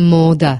moda.